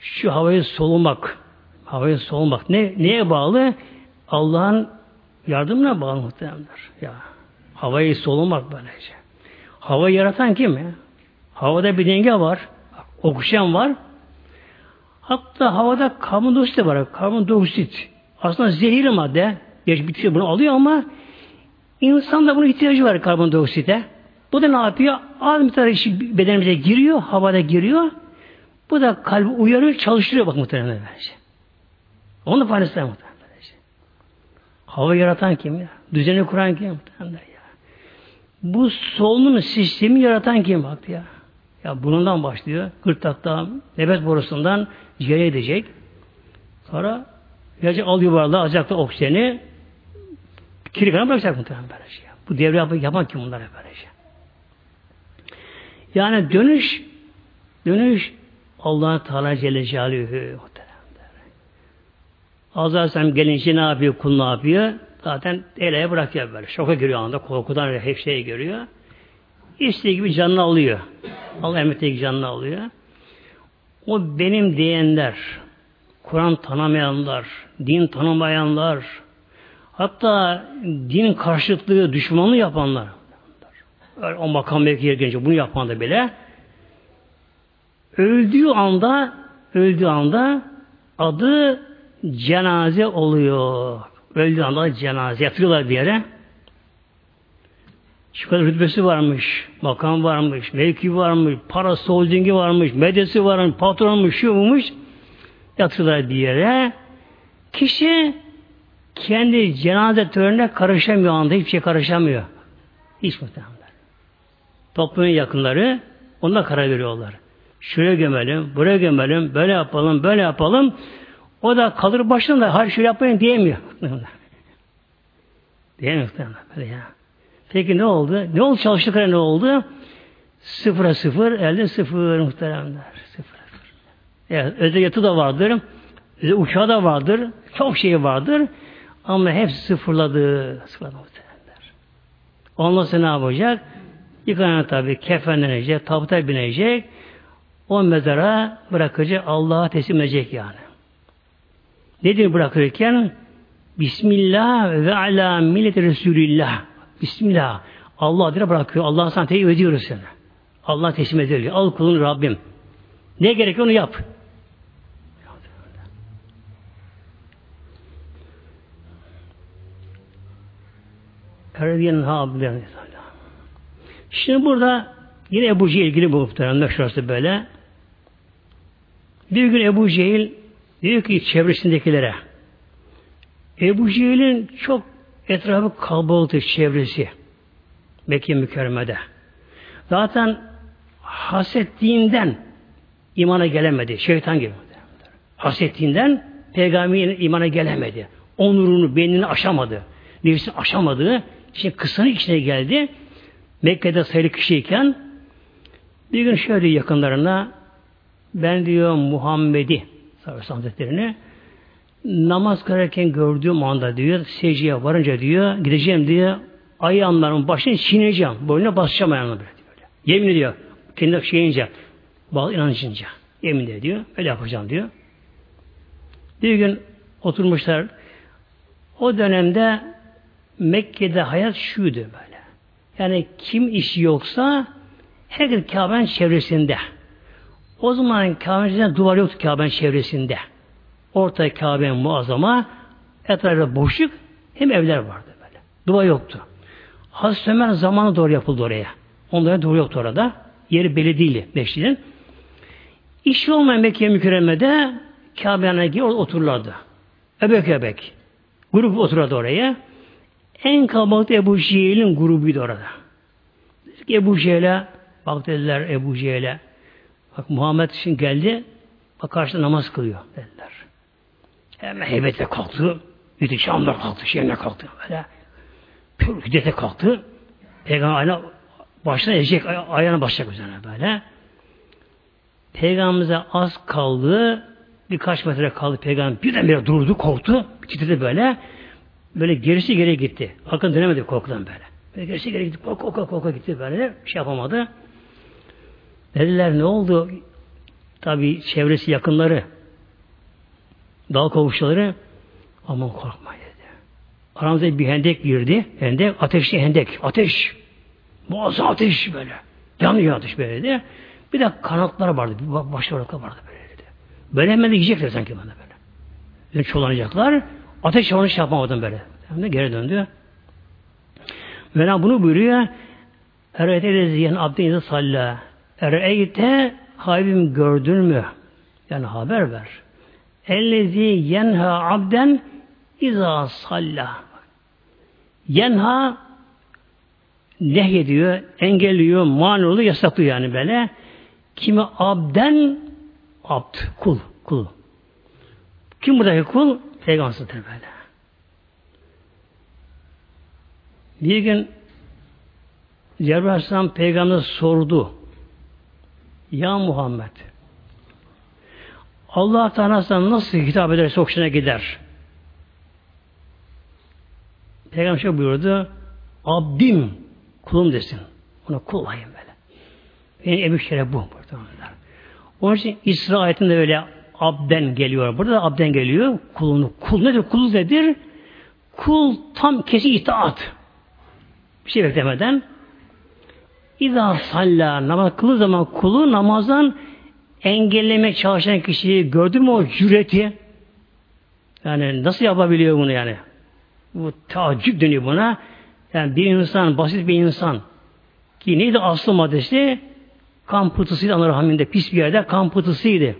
Şu havayı solumak, havayı solumak ne neye bağlı? Allah'ın yardımına bağlı muhteremler. Ya havayı solumak böylece. Havayı yaratan kim ya? Havada bir denge var. Oksijen var. Hatta havada karbondioksit var. Karbondioksit. Aslında zehirli madde. Geç bitki bunu alıyor ama insan da bunun ihtiyacı var karbondioksite. Bu da ne yapıyor? Az miktar bedenimize giriyor, havada giriyor. Bu da kalbi uyarıyor, çalıştırıyor bak muhtemelen bence. Faydası da muhtemelen. Hava yaratan kim ya? Düzeni kuran kim muhtemelen? Bu solunum sistemi yaratan kim bak ya? Ya bunundan başlıyor. Gırtlaktan, nefes borusundan ciğere edecek. Sonra ilacı al yuvarlağı alacak da oksijeni kiri kana bırakacak muhtemelen böyle şey. Bu devre yapan, yapan kim bunlar böyle şey. Yani dönüş dönüş Allah Teala Celle Celaluhu Azrail gelince ne yapıyor, kul ne yapıyor? Zaten eleye bırakıyor böyle. Şoka giriyor anda, korkudan hep şeye giriyor. İstediği gibi canını alıyor. Allah emrettiği canını alıyor. O benim diyenler, Kur'an tanımayanlar, din tanımayanlar, hatta din karşıtlığı, düşmanlığı yapanlar, o makam mevkiye gelince bunu yapan da bile öldüğü anda öldüğü anda adı cenaze oluyor. Öldüğü anda cenaze yatırıyorlar bir yere. Şu kadar rütbesi varmış, makam varmış, mevki varmış, parası, holdingi varmış, medyası varmış, patronmuş, şu olmuş. Yatırıyorlar bir yere. Kişi kendi cenaze törenine karışamıyor anda, hiçbir şey karışamıyor. Hiç muhtemelen. Toplumun yakınları onda karar veriyorlar. Şuraya gömelim, buraya gömelim, böyle yapalım, böyle yapalım. O da kalır başında, hayır şöyle yapmayın diyemiyor. diyemiyor böyle ya. Peki ne oldu? Ne oldu çalıştıkları ne oldu? Sıfıra sıfır, elde sıfır muhteremler. Sıfır sıfır. Evet, özel da vardır. Özel uçağı da vardır. Çok şey vardır. Ama hep sıfırladı. Sıfırladı muhteremler. Ondan sonra ne yapacak? Yıkanacak tabi, kefenlenecek, tabuta binecek. O mezara bırakacak, Allah'a teslim edecek yani. Nedir bırakırken? Bismillah ve ala milleti Resulillah. Bismillah. Allah adına bırakıyor. Allah sana teyit ediyoruz seni. Allah teslim ediyor. Al kulun Rabbim. Ne gerekiyor onu yap. Şimdi burada yine Ebu Cehil ilgili bu muhtemelen böyle. Bir gün Ebu Cehil diyor ki çevresindekilere Ebu Cehil'in çok etrafı kalabalıktı çevresi Mekke mükerremede. Zaten hasettiğinden imana gelemedi. Şeytan gibi. Hasettiğinden peygamberin imana gelemedi. Onurunu, beynini aşamadı. Nefsini aşamadı. Şimdi kısanın içine geldi. Mekke'de sayılı kişiyken bir gün şöyle yakınlarına ben diyor Muhammed'i Hazretleri'ni namaz kılarken gördüğüm anda diyor secdeye varınca diyor gideceğim diyor ayağımların başını çiğneyeceğim. Boynuna basacağım ayağımla böyle, böyle. Yemin ediyor. Kendi şeyince bağlı inancınca. Yemin ediyor. Öyle yapacağım diyor. Bir gün oturmuşlar. O dönemde Mekke'de hayat şuydu böyle. Yani kim işi yoksa herkes Kabe'nin çevresinde. O zaman Kabe'nin duvar yoktu Kabe'nin çevresinde. Orta Kabe'nin muazzama etrafında boşluk hem evler vardı böyle. Duvar yoktu. Hazreti Ömer zamanı doğru yapıldı oraya. Onlara doğru yoktu orada. Yeri belediyeli meşridin. İşi olmayan Mekke mükerremede Kabe'ye girip otururlardı. Ebek ebek. Grup otururdu oraya. En kalabalık Ebu Cehil'in grubuydu orada. Ebu Cehil'e bak dediler Ebu Cehil'e bak Muhammed için geldi bak karşıda namaz kılıyor dediler. Hemen heybetle kalktı. Yedi Şam'da kalktı. Şeyine kalktı. Böyle. pür hiddete kalktı. Peygamber başına eşek ayağına başlayacak üzerine böyle. Peygamberimize az kaldı. Birkaç metre kaldı peygamber. Birdenbire durdu, korktu. Titredi böyle. Böyle gerisi geri gitti. Akın dönemedi korkudan böyle. böyle gerisi geri gitti. Korka korka korka gitti böyle. Bir şey yapamadı. Dediler ne oldu? Tabi çevresi yakınları dal kovuşları aman korkma dedi. Aramıza bir hendek girdi. Hendek, ateşli hendek. Ateş. Muazzam ateş böyle. Yanıyor ateş böyle de. Bir de kanatlar vardı. Bir baş vardı böyle dedi. Böyle hemen de yiyecekler sanki bana böyle. Yani çoğlanacaklar. Ateş onu şey yapamadım böyle. Hem de geri döndü. Mevlam bunu buyuruyor. Erete ziyen abdenize salla. Ereyte Habibim gördün mü? Yani haber ver. Ellezi yenha abden iza salla. Yenha nehyediyor, engelliyor, mani oluyor, yasaklıyor yani böyle. Kimi abden abd, kul, kul. Kim buradaki kul? Peygamber'dir böyle. Bir gün Cebrail Aleyhisselam Peygamber sordu. Ya Muhammed Allah Teala nasıl hitap ederse hoşuna gider. Peygamber şöyle buyurdu. Abdim kulum desin. Ona kul olayım böyle. Benim en büyük şeref bu. Onun için İsra ayetinde öyle abden geliyor. Burada da abden geliyor. Kulunu. Kul nedir? Kul nedir? Kul tam kesin itaat. Bir şey beklemeden İza salla namaz kılı zaman kulu namazdan engellemek çalışan kişiyi gördün mü o cüreti? Yani nasıl yapabiliyor bunu yani? Bu tacip dönüyor buna. Yani bir insan, basit bir insan ki neydi aslı maddesi? Kan pıhtısıydı Allah rahminde. Pis bir yerde kan pıhtısıydı.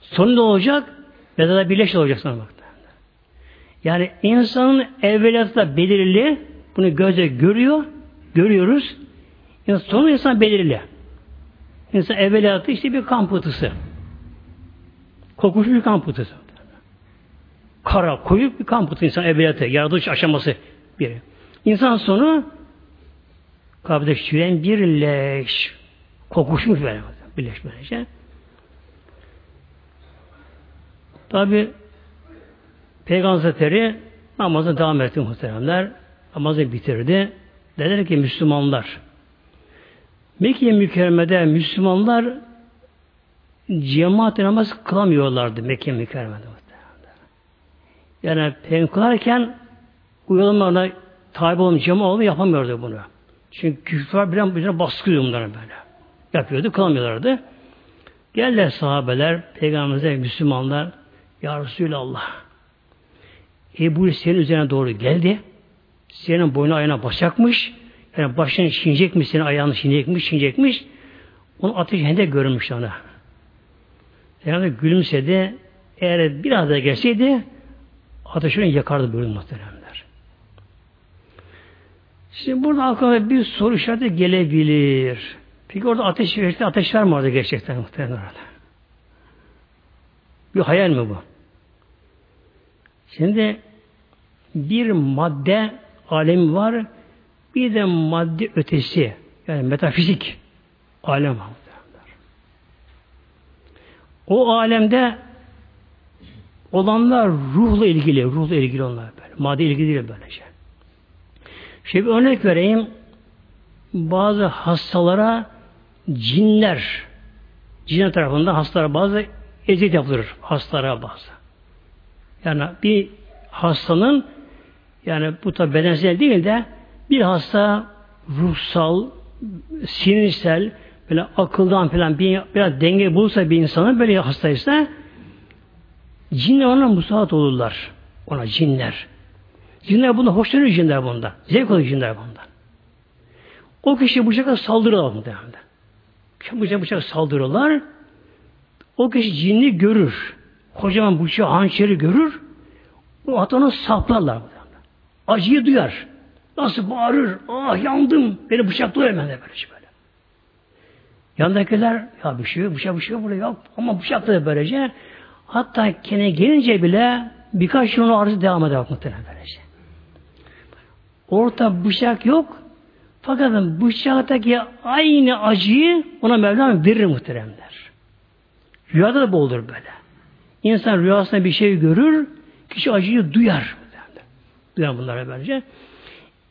Sonunda olacak ve da birleş olacak sana bak. Yani insanın evveliyatı da belirli. Bunu gözle görüyor. Görüyoruz. Yani sonu insan belirli. İnsan evveliyatı işte bir kan pıhtısı. Kokuşmuş bir kan pıhtısı. Kara, koyu bir kan pıhtısı insan evveliyatı, yaratılış aşaması biri. İnsan sonu kabirde çürüyen bir leş. Kokuşmuş böyle. Bir leş böylece. Tabi Peygamber Hazretleri namazı devam etti muhteremler. Namazı bitirdi. Dediler ki Müslümanlar Mekke mükerremede Müslümanlar cemaat namaz kılamıyorlardı Mekke mükerremede. Yani peygamber kılarken uyalımlarına tabi olan cemaat olma yapamıyordu bunu. Çünkü küfür bir an bir baskılıyor bunlara böyle. Yapıyordu, kılamıyorlardı. Geldiler sahabeler, peygamberimize Müslümanlar, Ya Resulallah, Ebu senin üzerine doğru geldi. Senin boynu ayağına başakmış. Yani başını şinecekmiş, senin ayağını şinecekmiş, şinecekmiş. Onu ateş hendek görünmüş ona. Yani gülümsedi. Eğer biraz da gelseydi ateşini yakardı buyurun muhteremler. Şimdi burada aklıma bir soru işareti gelebilir. Peki orada ateş, ateş var mı orada gerçekten muhtemelen orada? Bir hayal mi bu? Şimdi bir madde alemi var. Bir de maddi ötesi, yani metafizik alem. O alemde olanlar ruhla ilgili, ruhla ilgili onlar böyle. Madde ilgili değil böylece. Şimdi bir örnek vereyim. Bazı hastalara cinler, cinler tarafından hastalara bazı eziyet yapılır hastalara bazı. Yani bir hastanın yani bu tabi bedensel değil de bir hasta ruhsal, sinirsel, böyle akıldan falan bir, biraz denge bulsa bir insanın böyle hastaysa cinler ona musaat olurlar. Ona cinler. Cinler bunda hoşlanıyor cinler bunda. Zevk alıyor cinler bundan. O kişi bıçakla saldırırlar muhtemelen. Bıçak bıçak saldırırlar. O kişi cinni görür. Kocaman bıçağı hançeri görür. O atanı saplarlar. Acıyı duyar. Nasıl bağırır? Ah yandım. Beni bıçaklıyor hemen de böyle. böyle. Yandakiler ya bir şey yok, bıçak bir şey yok burada yok. Ama bıçaklıyor böylece. Hatta kendine gelince bile birkaç yıl arızı devam eder muhtemelen böylece. Orta bıçak yok. Fakat bıçaktaki aynı acıyı ona Mevlam verir muhteremler. Rüyada da bu olur böyle. İnsan rüyasında bir şey görür, kişi acıyı duyar. Duyar bunlara bence.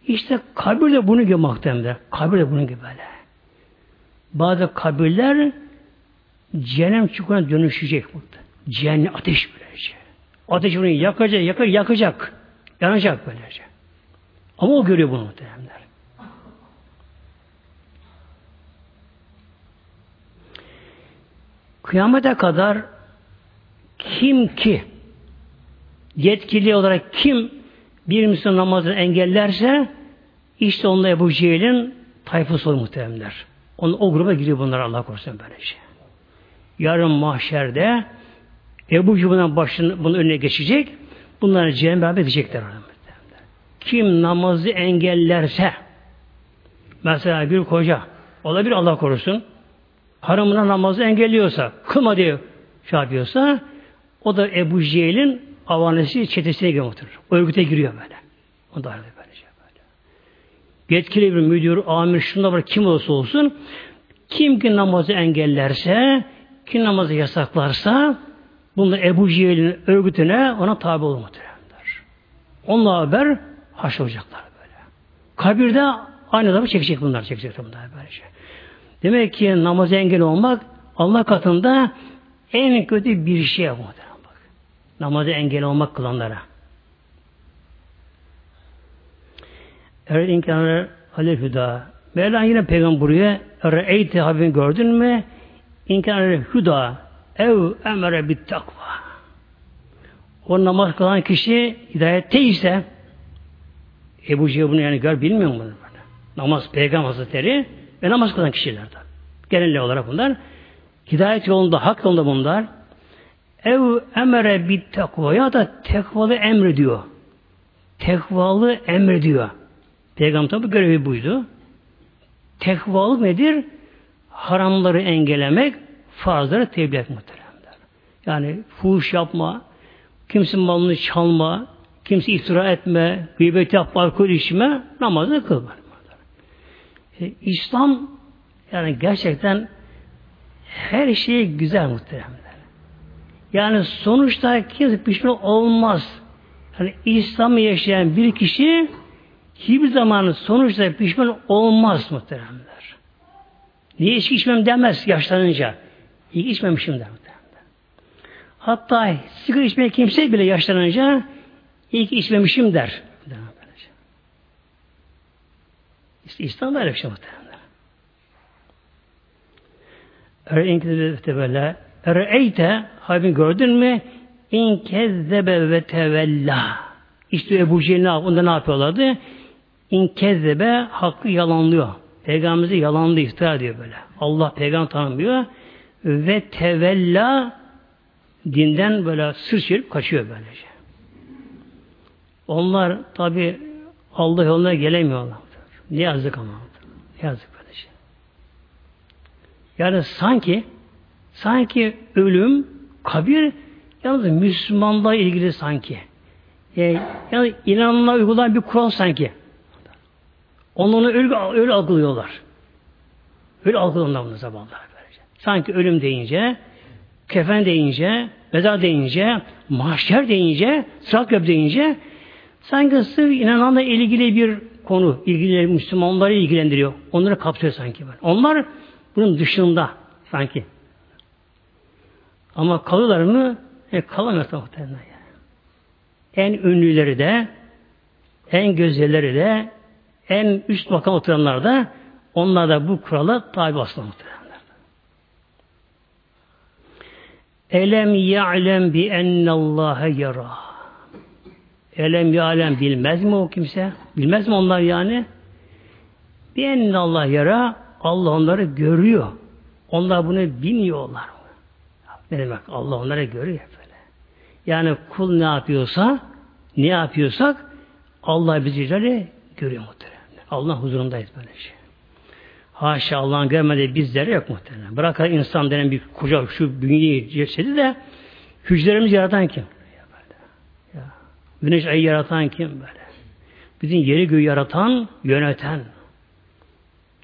İşte kabir de bunu gibi muhtemelen. Kabir de bunun gibi böyle. Bazı kabirler cehennem çukuruna dönüşecek muhtemelen. Cehennem ateş böylece. Ateş onu yakacak, yakar, yakacak. Yanacak böylece. Ama o görüyor bunu muhtemelenler. Kıyamete kadar kim ki yetkili olarak kim bir Müslüman namazını engellerse işte onunla Ebu Cehil'in tayfası olur muhteremler. Onun, o gruba giriyor bunlar Allah korusun böylece. Yarın mahşerde Ebu Cehil'in başının bunun önüne geçecek. Bunları cehenneme beraber edecekler. Kim namazı engellerse mesela bir koca olabilir Allah korusun hanımına namazı engelliyorsa kılma diye şey yapıyorsa o da Ebu Cehil'in avanesi çetesine giriyor. Örgüte giriyor böyle. O da böyle. Yetkili bir müdür, amir, şunda var kim olursa olsun kim ki namazı engellerse kim namazı yasaklarsa bunlar Ebu Cehil'in örgütüne ona tabi muhteremler. Onunla haber haş olacaklar böyle. Kabirde aynı adamı çekecek bunlar, çekecek bunlar böylece. Demek ki namaz engel olmak Allah katında en kötü bir şey bu. Namazı engel olmak kılanlara. Evet imkanı alel hüda. Mevla yine peygamber buraya Re'eyti Habibini gördün mü? İmkanı hüda ev emre bit takva. O namaz kılan kişi hidayette ise Ebu Cehil bunu yani gör bilmiyor mu? Namaz peygamber hazretleri ve namaz kılan kişilerden. Genel olarak bunlar. Hidayet yolunda, hak yolunda bunlar. Ev emere bit takva ya da tekvalı emrediyor. Tekvalı emrediyor. Peygamber tabi görevi buydu. Tekvalı nedir? Haramları engellemek, farzları tebliğ etmek Yani fuhuş yapma, kimsenin malını çalma, kimse iftira etme, gıybet yapma, alkol içme, namazını kılma. E, İslam yani gerçekten her şey güzel muhteremler. Yani sonuçta kimse pişman olmaz. Yani İslam'ı yaşayan bir kişi hiçbir zaman sonuçta pişman olmaz muhteremler. Niye içki içmem demez yaşlanınca. İyi içmemişim der muhteremler. Hatta sigara içmeyen kimse bile yaşlanınca iyi ki içmemişim der. İslam böyle bir şey muhtemelen. İnkezebe böyle. Ere'eyte gördün mü? İnkezzebe ve tevella. İşte Ebu Cehil ne Onda ne yapıyorlardı? İnkezzebe hakkı yalanlıyor. Peygamberimizi yalanlıyor, iftira ediyor böyle. Allah peygamber tanımıyor. Ve tevella dinden böyle sır çevirip kaçıyor böylece. Onlar tabi Allah yoluna gelemiyorlar. Ne yazık ama. Ne yazık böylece. Yani sanki sanki ölüm, kabir yalnız Müslümanla ilgili sanki. Yani, yani inanımla uygulanan bir kural sanki. Onu öyle, öyle algılıyorlar. Öyle algılıyorlar bunu zamanlar böylece. Sanki ölüm deyince, kefen deyince, mezar deyince, mahşer deyince, sırat göp deyince sanki sırf inananla ilgili bir konu ilgili Müslümanları ilgilendiriyor. Onları kapsıyor sanki. Böyle. Onlar bunun dışında sanki. Ama kalırlar mı? E, kalamaz muhtemelen. Yani. En ünlüleri de, en güzelleri de, en üst makam oturanlar da onlar da bu kurala tabi aslında muhtemelen. Elem ya'lem bi ennallâhe yara. Elem ya'lem bilmez mi o kimse? Bilmez mi onlar yani? Bir ennallah yara Allah onları görüyor. Onlar bunu bilmiyorlar. Ne demek? Allah onları görüyor böyle. Yani kul ne yapıyorsa, ne yapıyorsak Allah bizleri görüyor muhtemelen. Allah huzurundayız böyle şey. Haşa Allah'ın görmediği bizlere yok muhtemelen. Bırakın insan denen bir koca şu bünyeyi cesedi de hücrelerimizi yaratan kim? Ya. Güneş ayı yaratan kim böyle? Bizim yeri göğü yaratan, yöneten.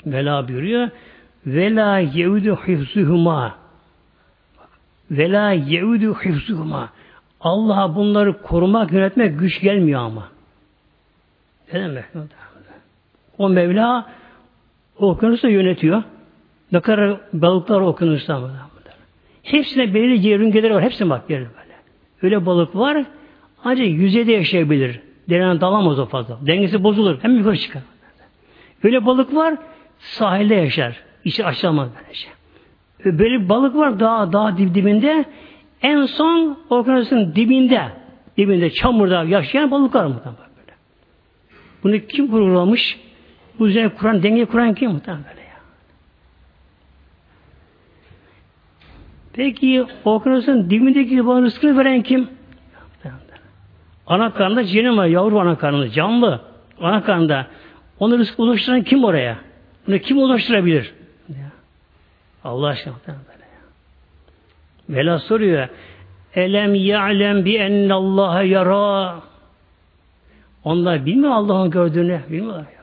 Vela buyuruyor. Vela yeudu hifzuhuma. Vela yeudu hifzuhuma. Allah'a bunları korumak, yönetmek güç gelmiyor ama. Ne demek? O Mevla okyanusu yönetiyor. Ne kadar balıklar okyanusta mı? Hepsine belirli yörüngeleri var. Hepsine bak böyle. Öyle balık var ancak yüzeyde yaşayabilir. Derine dalamaz o fazla. Dengesi bozulur. Hem yukarı çıkar. Öyle balık var sahilde yaşar. İçi açılamaz böylece. Böyle bir balık var daha daha dib dibinde. En son okyanusun dibinde dibinde çamurda yaşayan balıklar böyle. Bunu kim kurulamış? Bu üzerine kuran, denge kuran kim muhtemelen böyle ya? Peki okyanusun dibindeki balığın rızkını veren kim? Ana karnında cenin var, yavru ana karnında, canlı. Ana karnında. Onu rızkı ulaştıran kim oraya? Bunu kim ulaştırabilir? Allah aşkına. Vela soruyor. Elem ya'lem bi ennallaha yara. Onlar bilmiyor Allah'ın gördüğünü. Bilmiyorlar ya böyle.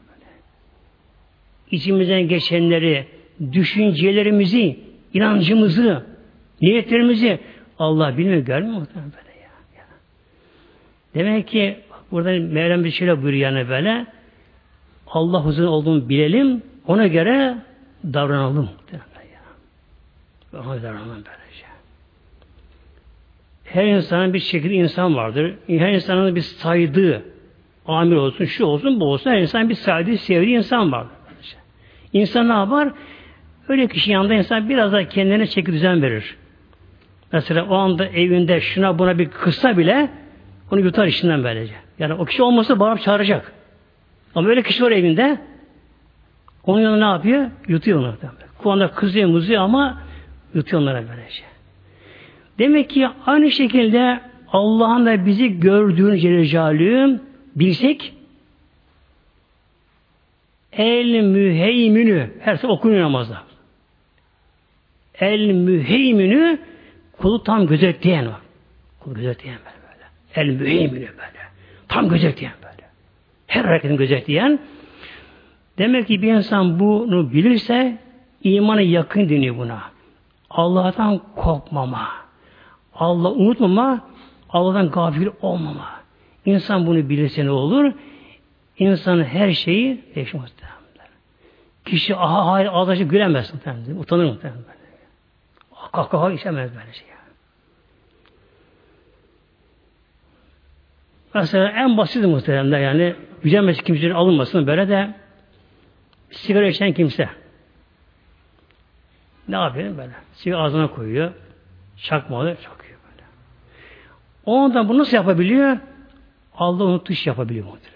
İçimizden geçenleri, düşüncelerimizi, inancımızı, niyetlerimizi Allah bilmiyor, görmüyor muhtemelen böyle ya. ya. Demek ki burada Mevlam bir şeyle buyuruyor yani böyle. Allah huzurun olduğunu bilelim, ona göre davranalım. Ona davranalım böylece. Her insanın bir şekilde insan vardır. Her insanın bir saydığı, amir olsun, şu olsun, bu olsun, her insan bir saydığı, sevdiği insan var. İnsan ne yapar? Öyle kişi yanında insan biraz da kendine çeki düzen verir. Mesela o anda evinde şuna buna bir kısa bile onu yutar işinden böylece. Yani o kişi olmasa bağırıp çağıracak. Ama öyle kişi var evinde onun yanında ne yapıyor? Yutuyor onları. Kulağında kızıyor, muzuyor ama yutuyor onlara böylece. Demek ki aynı şekilde Allah'ın da bizi gördüğünü Celle bilsek el müheyminü her sabah okunuyor namazda. El müheyminü kulu tam gözetleyen o. Kulu gözetleyen böyle. El müheyminü böyle. Tam gözetleyen böyle. Her hareketini gözetleyen Demek ki bir insan bunu bilirse imanı yakın deniyor buna. Allah'tan korkmama. Allah unutmama, Allah'tan gafil olmama. İnsan bunu bilirse ne olur? İnsanın her şeyi değişmez. Kişi aha hayır ağzı gülemez muhtemelen. Utanır muhtemelen. Kahkaha işemez böyle şey. Mesela en basit muhtemelen yani gücenmesi kimsenin alınmasın böyle de sigara içen kimse ne yapıyor böyle? Sigara ağzına koyuyor. Çakmalı çakıyor böyle. O anda bunu nasıl yapabiliyor? Allah onu tuş yapabiliyor muhtemelen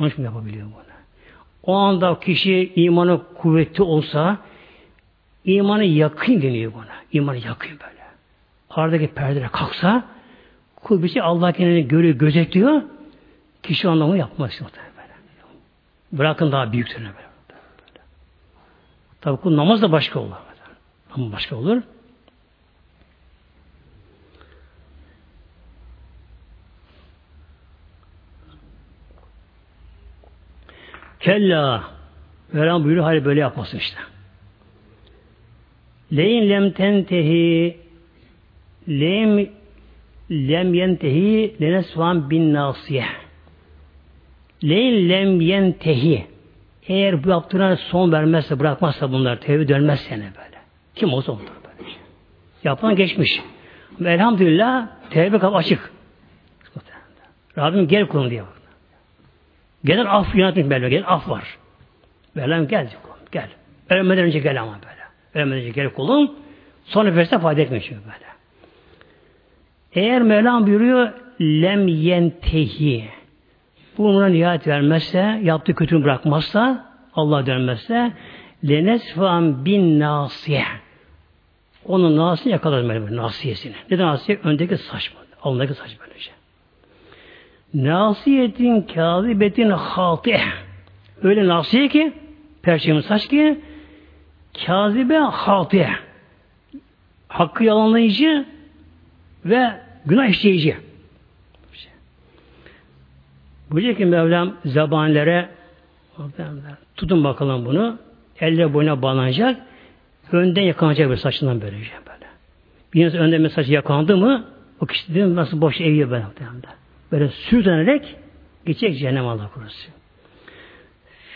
böyle. Onu şimdi yapabiliyor bunu. O anda kişi imanı kuvvetli olsa imanı yakın deniyor buna. İmanı yakın böyle. Aradaki perdeler kalksa kul bir şey Allah kendini görüyor, gözetliyor. Kişi anlamı yapmaz muhtemelen. Bırakın daha büyüktür böyle. Tabi kul namaz da başka olur. Ama başka olur. Kella Mevlam buyuruyor hayır böyle yapmasın işte. Leyin lem tentehi lem lem yentehi lenesvan bin nasiye leyin lem yentehi eğer bu yaptığına son vermezse, bırakmazsa bunlar, tevbe dönmezse ne böyle. Kim olsa ondan böyle. Yapan geçmiş. Ama elhamdülillah tevbe kapı açık. Rabbim gel kulum diye bak. Gelen af yönetmiş böyle. Gel af var. Mevlam gel kulum. Gel. Ölmeden önce gel ama böyle. Ölmeden önce gel kulum. Son nefeste fayda etmiyor böyle. Eğer Mevlam buyuruyor lem yentehi buna nihayet vermezse, yaptığı kötülüğünü bırakmazsa, Allah dönmezse, lenesfan bin nasiye. Onun nasiyesini yakalar böyle nasiyesini. Neden nasiye? Öndeki saç? Alındaki saç böylece. Nasiyetin kâzibetin hatih. Öyle nasiye ki, perçemi saç ki, kazibe hatih. Hakkı yalanlayıcı ve günah işleyici. Buyuruyor ki Mevlam zabanilere tutun bakalım bunu. Elle boyuna bağlanacak. Önden yakalanacak bir saçından böylece böyle. Bir insan önden mesaj yakandı mı o kişi nasıl boş eğiyor böyle. Böyle sürtünerek geçecek cehennem Allah korusun.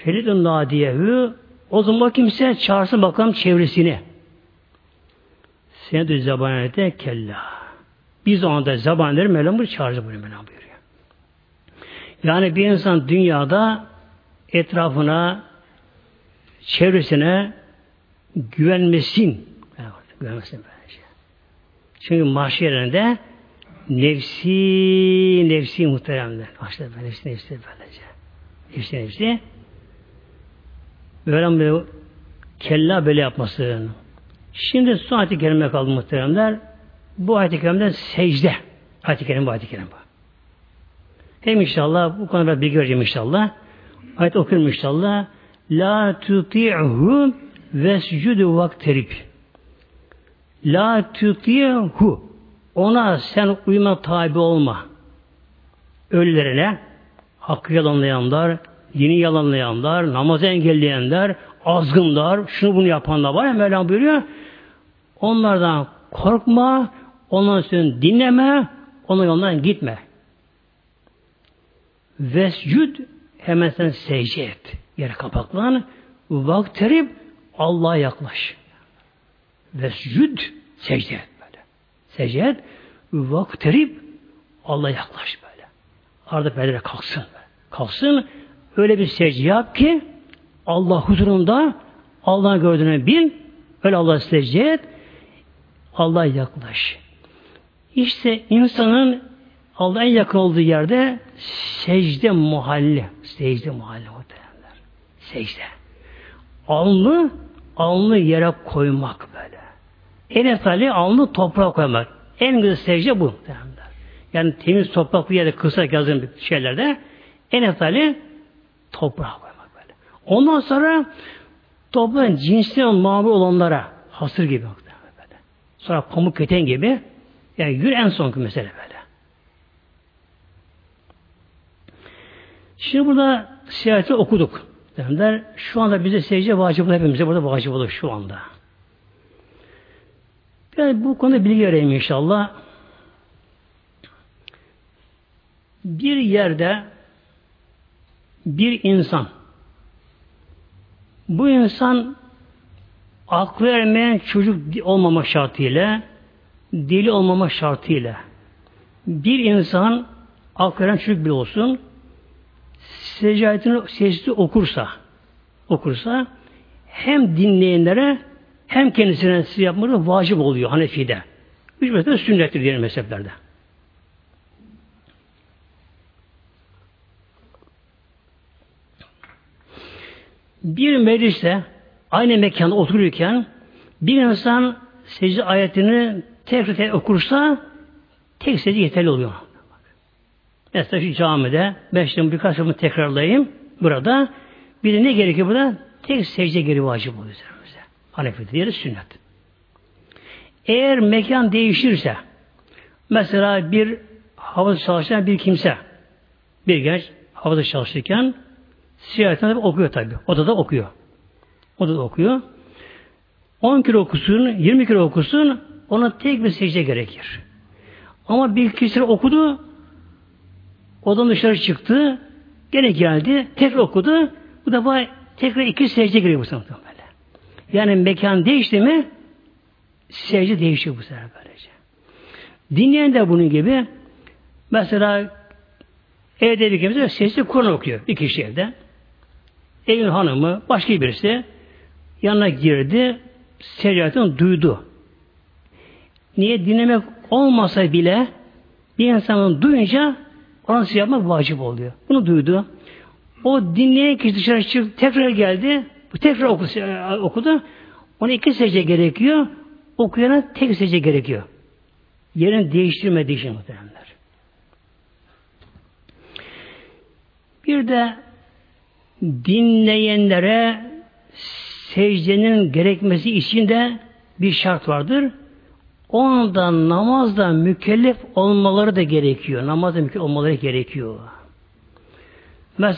Feridun Nadiyehu o zaman kimse çağırsın bakalım çevresini. Seni de zabanete kella. Biz o anda zabanları Mevlam bunu çağıracak bunu Mevlam buyuruyor. Yani bir insan dünyada etrafına, çevresine güvenmesin. Güvenmesin böylece. Çünkü mahşerinde nefsi, nefsi muhteremler. Mahşer nefsi, nefsi böylece. Nefsi, nefsi. Böyle kella böyle yapmasın. Şimdi son ayet-i kerime kaldı muhteremler. Bu ayet-i kerimde secde. Ayet-i kerim bu ayet-i kerim bu. Hem inşallah bu konuda bilgi vereceğim inşallah. Ayet okuyorum inşallah. La tuti'hu vescudu vakterib. La tuti'hu ona sen uyma tabi olma. Ölülerine hakkı yalanlayanlar, dini yalanlayanlar, namazı engelleyenler, azgınlar, şunu bunu yapanlar var ya Mevlam buyuruyor. Onlardan korkma, onların sözünü dinleme, onun yolundan gitme. Vescud hemen sen secde et. Yere kapaklan. Vakterib Allah'a yaklaş. Vescud secde et. Secde et. Vakterib Allah'a yaklaş böyle. Arada perdere kalksın. Kalksın. Öyle bir secde yap ki Allah huzurunda Allah'ın gördüğünü bil. Öyle Allah'a secde et. Allah'a yaklaş. İşte insanın Allah'a yakın olduğu yerde secde muhalli. Secde muhalli muhtemelenler. Secde. Alnı, alnı yere koymak böyle. En efali alnı toprağa koymak. En güzel secde bu. Yani temiz toprak bir yerde kısa yazın şeylerde en efali toprağa koymak böyle. Ondan sonra toprağın cinsinden mamur olanlara hasır gibi böyle. Sonra pamuk keten gibi yani yürü en son mesele böyle. Şimdi burada siyaseti okuduk. Derler. Şu anda bize secde vacip hepimize burada vacip olur şu anda. Yani bu konuda bilgi vereyim inşallah. Bir yerde bir insan bu insan aklı ermeyen çocuk olmama şartıyla deli olmama şartıyla bir insan aklı eren çocuk bile olsun secayetini sesli okursa okursa hem dinleyenlere hem kendisine siz yapmaları vacip oluyor Hanefi'de. Üç mesela sünnettir diğer mezheplerde. Bir mecliste aynı mekanda otururken bir insan secde ayetini tekrar tekrar okursa tek secde yeterli oluyor. Mesela şu camide beş yıl birkaç tekrarlayayım burada. Bir de ne gerekiyor burada? Tek secde geri vacip oluyor. Hanefi diğeri sünnet. Eğer mekan değişirse mesela bir havada çalışan bir kimse bir genç havada çalışırken siyaretten okuyor tabi. Odada okuyor. Odada okuyor. 10 kilo okusun, 20 kilo okusun ona tek bir secde gerekir. Ama bir kişi okudu Odan dışarı çıktı. Gene geldi. Tekrar okudu. Bu defa tekrar iki secde giriyor bu böyle. Yani mekan değişti mi secde değişiyor bu sefer böylece. Dinleyen de bunun gibi mesela evde bir kimse sesli Kur'an okuyor. Bir kişi evde. Evin hanımı başka birisi yanına girdi secdetini duydu. Niye dinlemek olmasa bile bir insanın duyunca ona yapmak vacip oluyor. Bunu duydu. O dinleyen kişi dışarı çıktı, tekrar geldi. Bu tekrar okudu. okudu. Ona iki secde gerekiyor. Okuyana tek secde gerekiyor. Yerini değiştirme değişir muhtemelenler. Bir de dinleyenlere secdenin gerekmesi için de bir şart vardır. Ondan namazda mükellef olmaları da gerekiyor. Namazda mükellef olmaları gerekiyor. Mesela